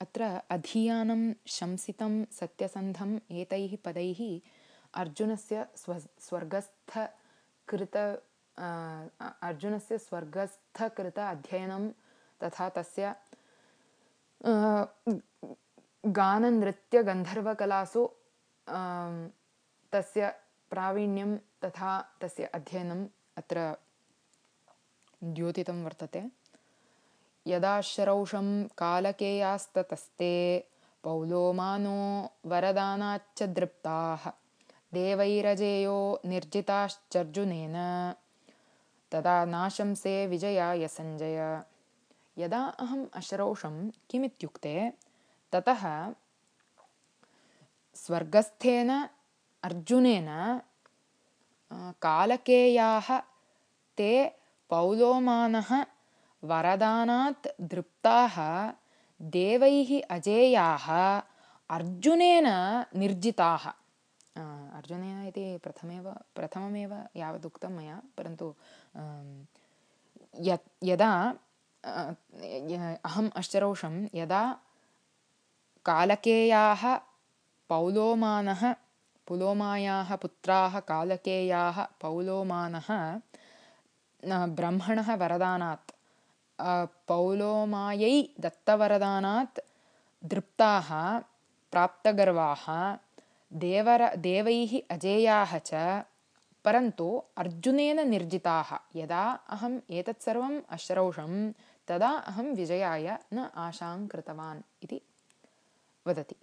अत्र अधीयानं शंसितं सत्यसन्धम् एतैः पदैः अर्जुनस्य स्व स्वर्गस्थकृत अर्जुनस्य स्वर्गस्थकृत अध्ययनं तथा तस्य गाननृत्यगन्धर्वकलासु तस्य प्रावीण्यं तथा तस्य अध्ययनम् अत्र द्योतितं वर्तते यदा शरौषं कालकेयास्ततस्ते पौलोमानो वरदानाच्च दृप्ताः। देवैरजेयो निर्जिताश्चर्जुनेन। तदा नाशंसे विजयाय सञ्जय यदा अहम् अशरौषं किमित्युक्ते ततः स्वर्गस्थेन अर्जुनेन कालकेयाः ते पौलोमानः वरदानात् दृप्ताः देवैः अजेयाः अर्जुनेन निर्जिताः। अर्जुनेन इति प्रथमेव प्रथममेव यावदुक्तं मया परन्तु यदा अहम् अश्चरौषं यदा कालकेयाः पौलोमानः पुलोमायाः पुत्राः कालकेयाः पौलोमानः ब्रह्मणः वरदानात् पौलोमायै दत्तवरदानात् दृप्ताः प्राप्तगर्वाः देवर देवैः अजेयाः च परन्तु अर्जुनेन निर्जिताः। यदा अहम् एतत् सर्वम् अश्रौषं तदा अहं विजयाय न आशां कृतवान् इति वदति